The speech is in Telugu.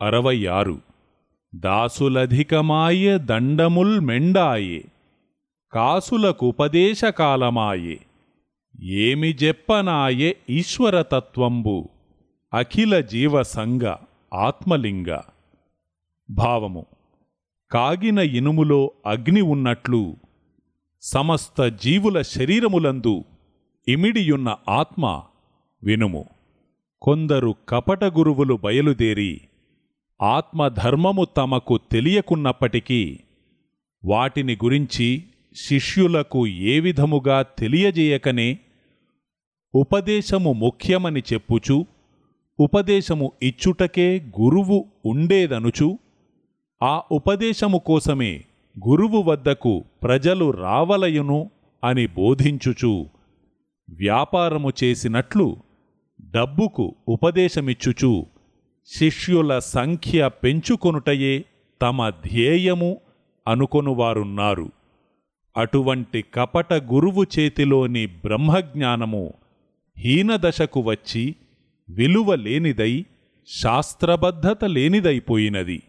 అరవై ఆరు దాసులధికమాయె దండముల్ మెండాయే కాసులకుపదేశకాలమాయే ఏమి జెప్పనాయే ఈశ్వరతత్వంబు అఖిల జీవసంగ ఆత్మలింగ. భావము కాగిన ఇనుములో అగ్ని ఉన్నట్లు సమస్త జీవుల శరీరములందు ఇమిడియున్న ఆత్మ వినుము. కొందరు కపట గురువులు బయలుదేరి ఆత్మధర్మము తమకు తెలియకున్నప్పటికీ వాటిని గురించి శిష్యులకు ఏ విధముగా తెలియజేయకనే ఉపదేశము ముఖ్యమని చెప్పుచు ఉపదేశము ఇచ్చుటకే గురువు ఉండేదనుచు ఆ ఉపదేశము కోసమే గురువు వద్దకు ప్రజలు రావలయును అని బోధించుచు వ్యాపారము చేసినట్లు డబ్బుకు ఉపదేశమిచ్చుచు శిష్యుల సంఖ్య పెంచుకొనుటయే తమ ధ్యేయము అనుకొనువారున్నారు. అటువంటి కపట గురువు చేతిలోని బ్రహ్మజ్ఞానము హీనదశకు వచ్చి విలువ లేనిదై శాస్త్రబద్ధత లేనిదైపోయినది.